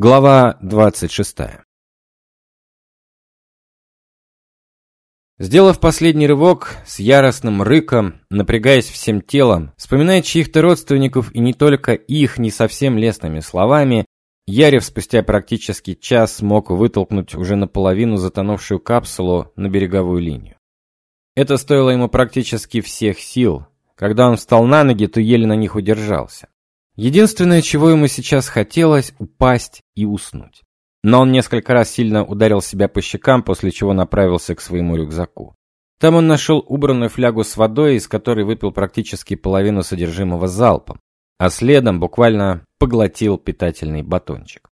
Глава 26. Сделав последний рывок, с яростным рыком, напрягаясь всем телом, вспоминая чьих-то родственников и не только их не совсем лестными словами, Ярев спустя практически час смог вытолкнуть уже наполовину затонувшую капсулу на береговую линию. Это стоило ему практически всех сил. Когда он встал на ноги, то еле на них удержался. Единственное, чего ему сейчас хотелось упасть и уснуть. Но он несколько раз сильно ударил себя по щекам, после чего направился к своему рюкзаку. Там он нашел убранную флягу с водой, из которой выпил практически половину содержимого залпом, а следом буквально поглотил питательный батончик.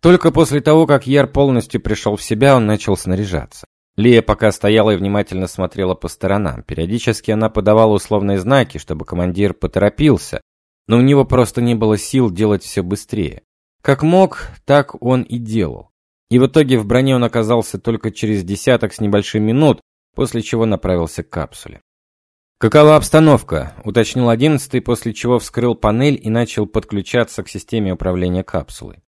Только после того, как Яр полностью пришел в себя, он начал снаряжаться. Лия пока стояла и внимательно смотрела по сторонам. Периодически она подавала условные знаки, чтобы командир поторопился, но у него просто не было сил делать все быстрее. Как мог, так он и делал. И в итоге в броне он оказался только через десяток с небольшим минут, после чего направился к капсуле. «Какова обстановка?» – уточнил одиннадцатый, после чего вскрыл панель и начал подключаться к системе управления капсулой.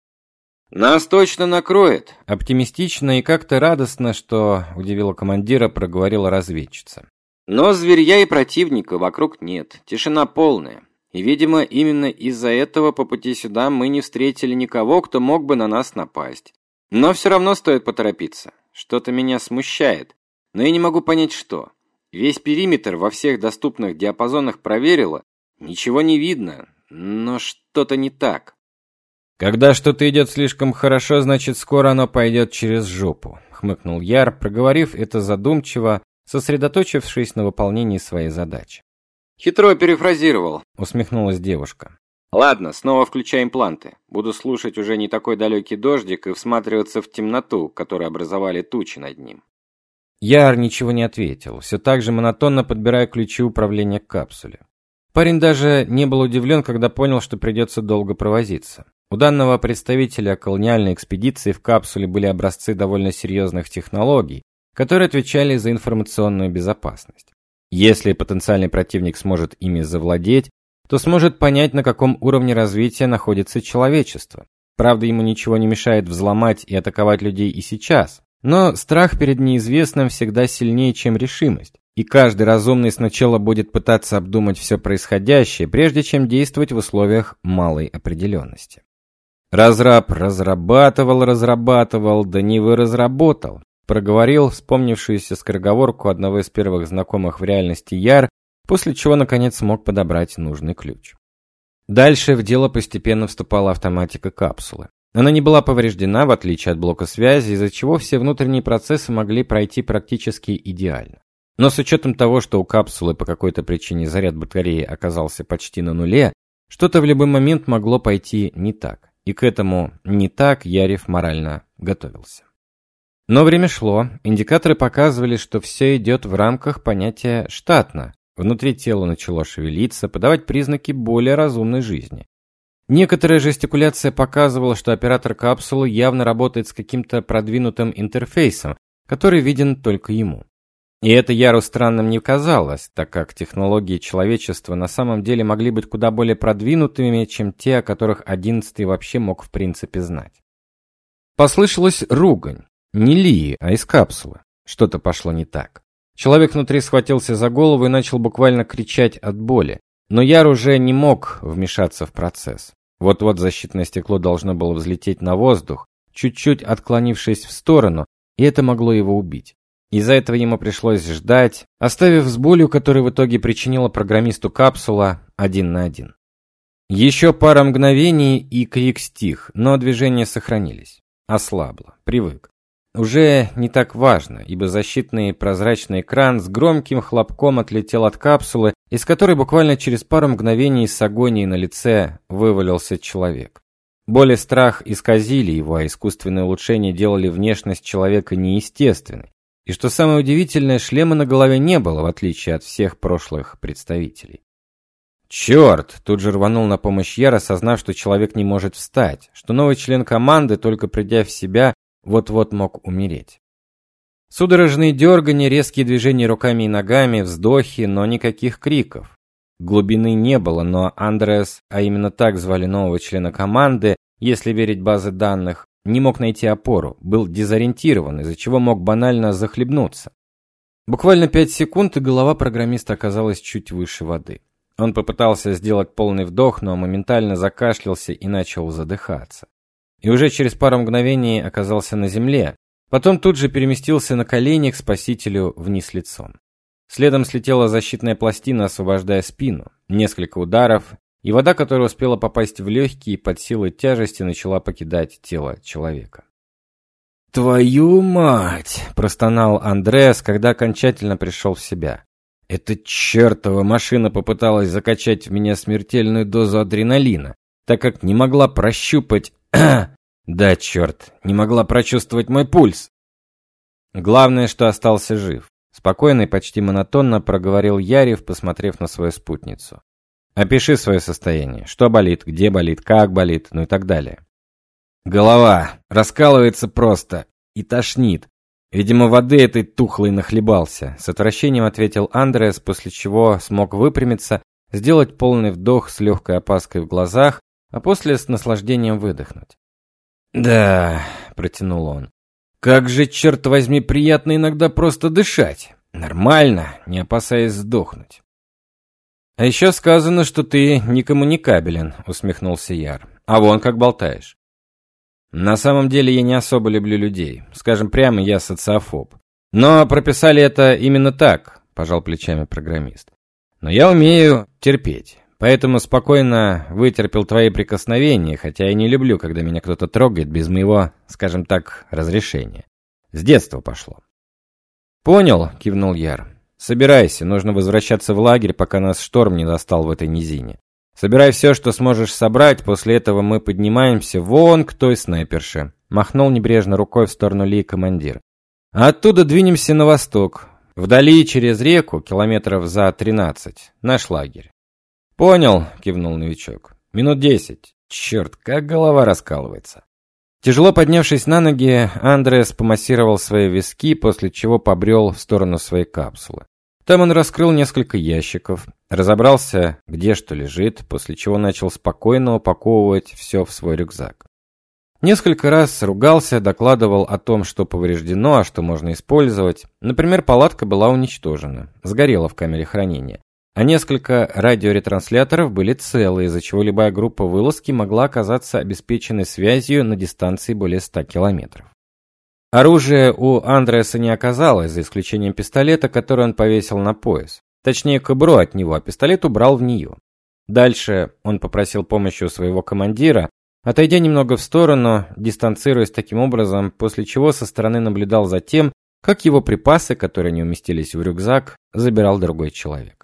«Нас точно накроет!» Оптимистично и как-то радостно, что удивило командира, проговорила разведчица. «Но зверья и противника вокруг нет. Тишина полная. И, видимо, именно из-за этого по пути сюда мы не встретили никого, кто мог бы на нас напасть. Но все равно стоит поторопиться. Что-то меня смущает, но я не могу понять, что. Весь периметр во всех доступных диапазонах проверила, ничего не видно, но что-то не так. Когда что-то идет слишком хорошо, значит, скоро оно пойдет через жопу, хмыкнул Яр, проговорив это задумчиво, сосредоточившись на выполнении своей задачи. Хитро перефразировал, усмехнулась девушка. Ладно, снова включаем планты. Буду слушать уже не такой далекий дождик и всматриваться в темноту, которую образовали тучи над ним. Яр ничего не ответил, все так же монотонно подбирая ключи управления к капсуле. Парень даже не был удивлен, когда понял, что придется долго провозиться. У данного представителя колониальной экспедиции в капсуле были образцы довольно серьезных технологий, которые отвечали за информационную безопасность. Если потенциальный противник сможет ими завладеть, то сможет понять, на каком уровне развития находится человечество. Правда, ему ничего не мешает взломать и атаковать людей и сейчас. Но страх перед неизвестным всегда сильнее, чем решимость. И каждый разумный сначала будет пытаться обдумать все происходящее, прежде чем действовать в условиях малой определенности. Разраб разрабатывал, разрабатывал, да не вы разработал. Проговорил вспомнившуюся скороговорку одного из первых знакомых в реальности Яр, после чего наконец смог подобрать нужный ключ. Дальше в дело постепенно вступала автоматика капсулы. Она не была повреждена, в отличие от блока связи, из-за чего все внутренние процессы могли пройти практически идеально. Но с учетом того, что у капсулы по какой-то причине заряд батареи оказался почти на нуле, что-то в любой момент могло пойти не так. И к этому «не так» Ярев морально готовился. Но время шло, индикаторы показывали, что все идет в рамках понятия «штатно». Внутри тела начало шевелиться, подавать признаки более разумной жизни. Некоторая жестикуляция показывала, что оператор капсулы явно работает с каким-то продвинутым интерфейсом, который виден только ему. И это Яру странным не казалось, так как технологии человечества на самом деле могли быть куда более продвинутыми, чем те, о которых одиннадцатый вообще мог в принципе знать. Послышалась ругань. Не Лии, а из капсулы. Что-то пошло не так. Человек внутри схватился за голову и начал буквально кричать от боли. Но Яр уже не мог вмешаться в процесс. Вот-вот защитное стекло должно было взлететь на воздух, чуть-чуть отклонившись в сторону, и это могло его убить. Из-за этого ему пришлось ждать, оставив с болью, которую в итоге причинила программисту капсула, один на один. Еще пара мгновений, и крик стих, но движения сохранились. Ослабло, привык уже не так важно, ибо защитный прозрачный экран с громким хлопком отлетел от капсулы, из которой буквально через пару мгновений с агонией на лице вывалился человек. Боль и страх исказили его, а искусственные улучшения делали внешность человека неестественной. И что самое удивительное, шлема на голове не было, в отличие от всех прошлых представителей. Черт! Тут же рванул на помощь Яр, осознав, что человек не может встать, что новый член команды, только придя в себя, вот-вот мог умереть. Судорожные дергания, резкие движения руками и ногами, вздохи, но никаких криков. Глубины не было, но Андреас, а именно так звали нового члена команды, если верить базе данных, не мог найти опору, был дезориентирован, из-за чего мог банально захлебнуться. Буквально пять секунд, и голова программиста оказалась чуть выше воды. Он попытался сделать полный вдох, но моментально закашлялся и начал задыхаться. И уже через пару мгновений оказался на земле, потом тут же переместился на колени к спасителю вниз лицом. Следом слетела защитная пластина, освобождая спину. Несколько ударов, и вода, которая успела попасть в легкие под силой тяжести, начала покидать тело человека. «Твою мать!» – простонал Андреас, когда окончательно пришел в себя. «Эта чертова машина попыталась закачать в меня смертельную дозу адреналина, так как не могла прощупать... да, черт, не могла прочувствовать мой пульс!» Главное, что остался жив. Спокойно и почти монотонно проговорил Ярев, посмотрев на свою спутницу. Опиши свое состояние. Что болит, где болит, как болит, ну и так далее. Голова раскалывается просто и тошнит. Видимо, воды этой тухлой нахлебался. С отвращением ответил Андреас, после чего смог выпрямиться, сделать полный вдох с легкой опаской в глазах, а после с наслаждением выдохнуть. «Да», — протянул он, — «как же, черт возьми, приятно иногда просто дышать. Нормально, не опасаясь сдохнуть». «А еще сказано, что ты некоммуникабелен», — усмехнулся Яр. «А вон как болтаешь». «На самом деле я не особо люблю людей. Скажем прямо, я социофоб. Но прописали это именно так», — пожал плечами программист. «Но я умею терпеть. Поэтому спокойно вытерпел твои прикосновения, хотя я не люблю, когда меня кто-то трогает без моего, скажем так, разрешения. С детства пошло». «Понял», — кивнул Яр. Собирайся, нужно возвращаться в лагерь, пока нас шторм не достал в этой низине. Собирай все, что сможешь собрать, после этого мы поднимаемся вон к той снайперше. Махнул небрежно рукой в сторону Ли командир. А оттуда двинемся на восток. Вдали через реку, километров за тринадцать, наш лагерь. Понял, кивнул новичок. Минут десять. Черт, как голова раскалывается. Тяжело поднявшись на ноги, Андреас помассировал свои виски, после чего побрел в сторону своей капсулы. Там он раскрыл несколько ящиков, разобрался, где что лежит, после чего начал спокойно упаковывать все в свой рюкзак. Несколько раз ругался, докладывал о том, что повреждено, а что можно использовать. Например, палатка была уничтожена, сгорела в камере хранения а несколько радиоретрансляторов были целы, из-за чего любая группа вылазки могла оказаться обеспеченной связью на дистанции более 100 километров. Оружия у Андреаса не оказалось, за исключением пистолета, который он повесил на пояс. Точнее, кобру от него, а пистолет убрал в нее. Дальше он попросил помощи у своего командира, отойдя немного в сторону, дистанцируясь таким образом, после чего со стороны наблюдал за тем, как его припасы, которые не уместились в рюкзак, забирал другой человек.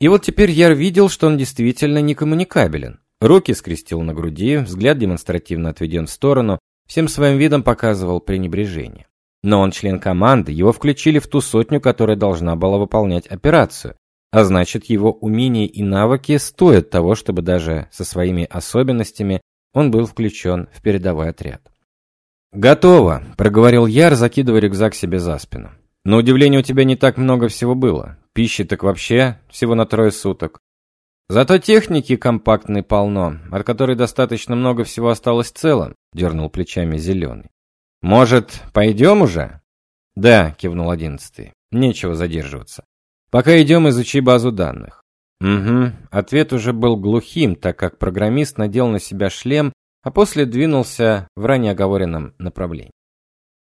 И вот теперь Яр видел, что он действительно некоммуникабелен. Руки скрестил на груди, взгляд демонстративно отведен в сторону, всем своим видом показывал пренебрежение. Но он член команды, его включили в ту сотню, которая должна была выполнять операцию. А значит, его умения и навыки стоят того, чтобы даже со своими особенностями он был включен в передовой отряд. «Готово», – проговорил Яр, закидывая рюкзак себе за спину. «На удивление у тебя не так много всего было. Пищи так вообще всего на трое суток. Зато техники компактной полно, от которой достаточно много всего осталось целым, дернул плечами зеленый. Может, пойдем уже? Да, кивнул одиннадцатый. Нечего задерживаться. Пока идем, изучи базу данных. Угу. Ответ уже был глухим, так как программист надел на себя шлем, а после двинулся в ранее оговоренном направлении.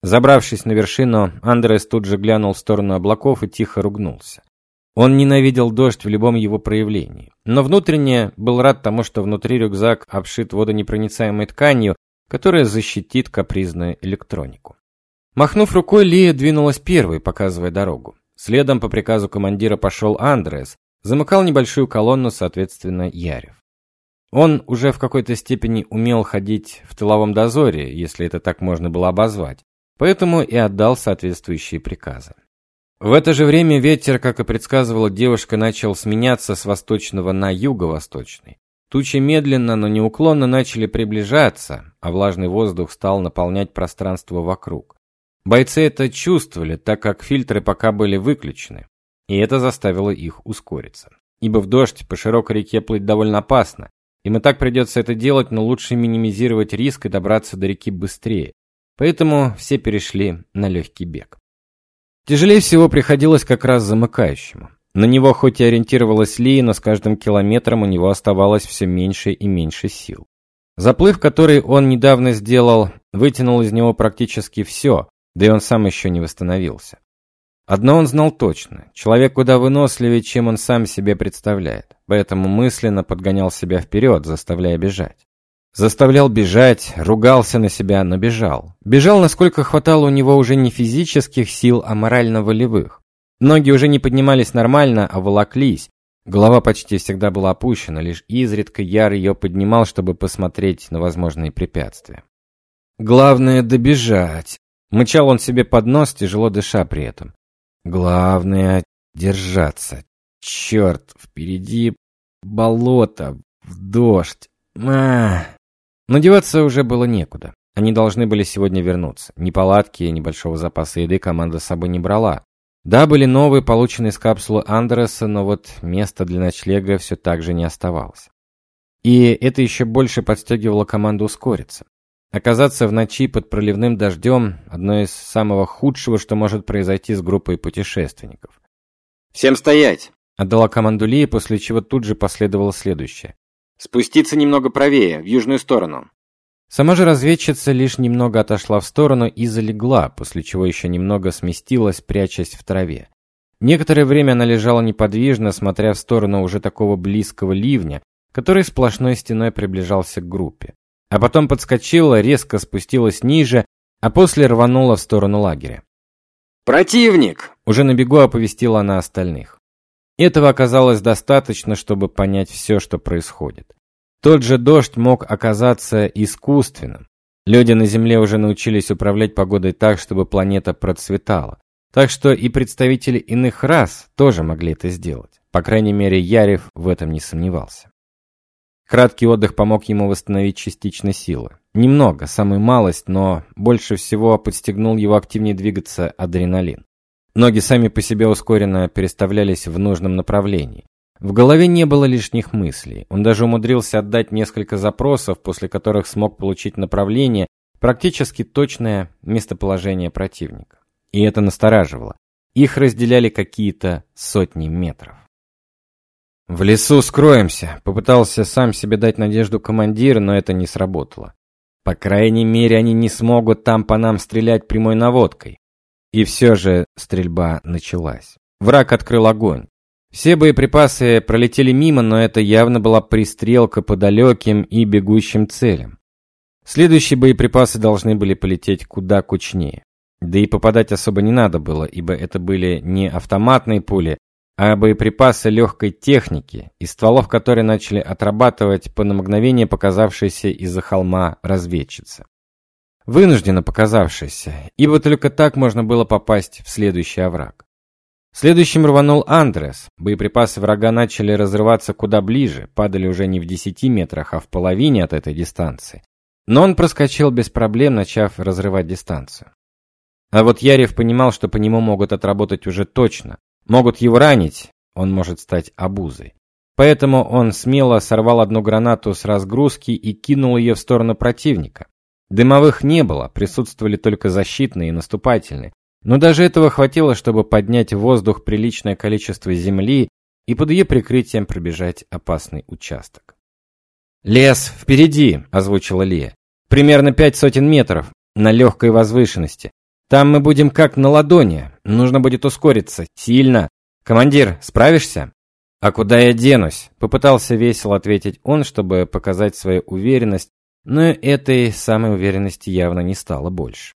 Забравшись на вершину, Андрес тут же глянул в сторону облаков и тихо ругнулся. Он ненавидел дождь в любом его проявлении, но внутренне был рад тому, что внутри рюкзак обшит водонепроницаемой тканью, которая защитит капризную электронику. Махнув рукой, Лия двинулась первой, показывая дорогу. Следом по приказу командира пошел Андреас, замыкал небольшую колонну, соответственно, Ярев. Он уже в какой-то степени умел ходить в тыловом дозоре, если это так можно было обозвать, поэтому и отдал соответствующие приказы. В это же время ветер, как и предсказывала девушка, начал сменяться с восточного на юго-восточный. Тучи медленно, но неуклонно начали приближаться, а влажный воздух стал наполнять пространство вокруг. Бойцы это чувствовали, так как фильтры пока были выключены, и это заставило их ускориться. Ибо в дождь по широкой реке плыть довольно опасно, и так придется это делать, но лучше минимизировать риск и добраться до реки быстрее. Поэтому все перешли на легкий бег. Тяжелее всего приходилось как раз замыкающему. На него хоть и ориентировалась Ли, но с каждым километром у него оставалось все меньше и меньше сил. Заплыв, который он недавно сделал, вытянул из него практически все, да и он сам еще не восстановился. Одно он знал точно. Человек куда выносливее, чем он сам себе представляет. Поэтому мысленно подгонял себя вперед, заставляя бежать. Заставлял бежать, ругался на себя, но бежал. Бежал, насколько хватало у него уже не физических сил, а морально-волевых. Ноги уже не поднимались нормально, а волоклись. Голова почти всегда была опущена, лишь изредка Яр ее поднимал, чтобы посмотреть на возможные препятствия. Главное добежать. Мычал он себе под нос, тяжело дыша при этом. Главное держаться. Черт, впереди болото, в дождь. А. Но деваться уже было некуда. Они должны были сегодня вернуться. Ни палатки, ни большого запаса еды команда с собой не брала. Да, были новые, полученные из капсулы Андерса, но вот места для ночлега все так же не оставалось. И это еще больше подстегивало команду ускориться. Оказаться в ночи под проливным дождем – одно из самого худшего, что может произойти с группой путешественников. «Всем стоять!» – отдала команду Лия, после чего тут же последовало следующее. «Спуститься немного правее, в южную сторону». Сама же разведчица лишь немного отошла в сторону и залегла, после чего еще немного сместилась, прячась в траве. Некоторое время она лежала неподвижно, смотря в сторону уже такого близкого ливня, который сплошной стеной приближался к группе а потом подскочила, резко спустилась ниже, а после рванула в сторону лагеря. «Противник!» – уже на бегу оповестила она остальных. Этого оказалось достаточно, чтобы понять все, что происходит. Тот же дождь мог оказаться искусственным. Люди на Земле уже научились управлять погодой так, чтобы планета процветала. Так что и представители иных рас тоже могли это сделать. По крайней мере, Ярев в этом не сомневался. Краткий отдых помог ему восстановить частично силы. Немного, самую малость, но больше всего подстегнул его активнее двигаться адреналин. Ноги сами по себе ускоренно переставлялись в нужном направлении. В голове не было лишних мыслей. Он даже умудрился отдать несколько запросов, после которых смог получить направление, практически точное местоположение противника. И это настораживало. Их разделяли какие-то сотни метров. «В лесу скроемся», — попытался сам себе дать надежду командир, но это не сработало. По крайней мере, они не смогут там по нам стрелять прямой наводкой. И все же стрельба началась. Враг открыл огонь. Все боеприпасы пролетели мимо, но это явно была пристрелка по далеким и бегущим целям. Следующие боеприпасы должны были полететь куда кучнее. Да и попадать особо не надо было, ибо это были не автоматные пули, а боеприпасы легкой техники, из стволов которой начали отрабатывать по на мгновение показавшиеся из-за холма разведчицы. Вынужденно показавшиеся, ибо только так можно было попасть в следующий овраг. Следующим рванул Андрес. Боеприпасы врага начали разрываться куда ближе, падали уже не в 10 метрах, а в половине от этой дистанции. Но он проскочил без проблем, начав разрывать дистанцию. А вот Ярев понимал, что по нему могут отработать уже точно, Могут его ранить, он может стать обузой. Поэтому он смело сорвал одну гранату с разгрузки и кинул ее в сторону противника. Дымовых не было, присутствовали только защитные и наступательные. Но даже этого хватило, чтобы поднять в воздух приличное количество земли и под ее прикрытием пробежать опасный участок. «Лес впереди!» – озвучила Лия. «Примерно пять сотен метров, на легкой возвышенности. Там мы будем как на ладони. Нужно будет ускориться. Сильно. Командир, справишься? А куда я денусь? Попытался весело ответить он, чтобы показать свою уверенность, но этой самой уверенности явно не стало больше.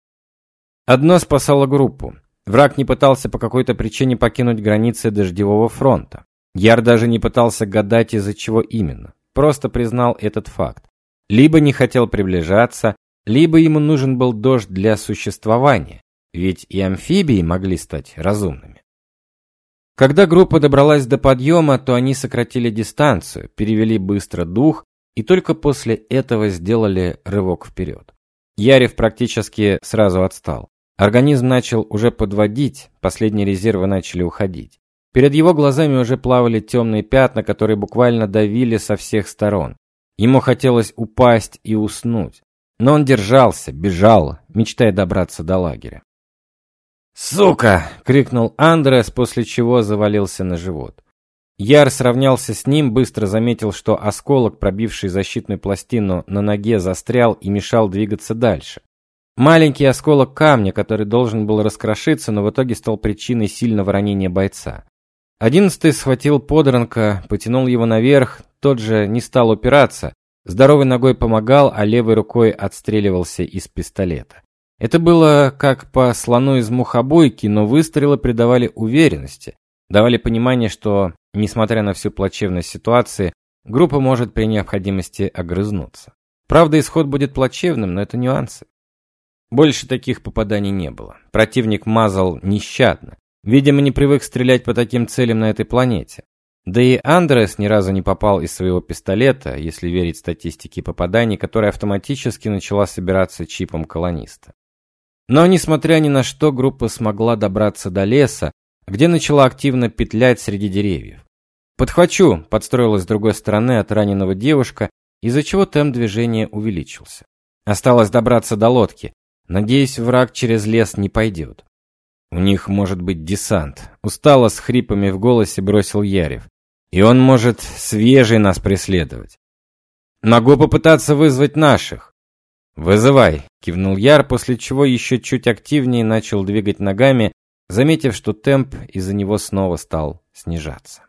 Одно спасало группу. Враг не пытался по какой-то причине покинуть границы дождевого фронта. Яр даже не пытался гадать, из-за чего именно. Просто признал этот факт. Либо не хотел приближаться, либо ему нужен был дождь для существования, ведь и амфибии могли стать разумными. Когда группа добралась до подъема, то они сократили дистанцию, перевели быстро дух и только после этого сделали рывок вперед. Ярев практически сразу отстал. Организм начал уже подводить, последние резервы начали уходить. Перед его глазами уже плавали темные пятна, которые буквально давили со всех сторон. Ему хотелось упасть и уснуть. Но он держался, бежал, мечтая добраться до лагеря. «Сука!» — крикнул Андреас, после чего завалился на живот. Яр сравнялся с ним, быстро заметил, что осколок, пробивший защитную пластину на ноге, застрял и мешал двигаться дальше. Маленький осколок камня, который должен был раскрошиться, но в итоге стал причиной сильного ранения бойца. Одиннадцатый схватил подранка, потянул его наверх, тот же не стал упираться, здоровой ногой помогал, а левой рукой отстреливался из пистолета. Это было как по слону из мухобойки, но выстрелы придавали уверенности, давали понимание, что Несмотря на всю плачевность ситуации, группа может при необходимости огрызнуться. Правда, исход будет плачевным, но это нюансы. Больше таких попаданий не было. Противник мазал нещадно. Видимо, не привык стрелять по таким целям на этой планете. Да и Андрес ни разу не попал из своего пистолета, если верить статистике попаданий, которая автоматически начала собираться чипом колониста. Но несмотря ни на что, группа смогла добраться до леса, где начала активно петлять среди деревьев. «Подхвачу!» – подстроилась с другой стороны от раненого девушка, из-за чего темп движения увеличился. Осталось добраться до лодки. Надеюсь, враг через лес не пойдет. У них может быть десант. Устало с хрипами в голосе бросил Ярев. И он может свежий нас преследовать. Могу попытаться вызвать наших. Вызывай, кивнул Яр, после чего еще чуть активнее начал двигать ногами, заметив, что темп из-за него снова стал снижаться.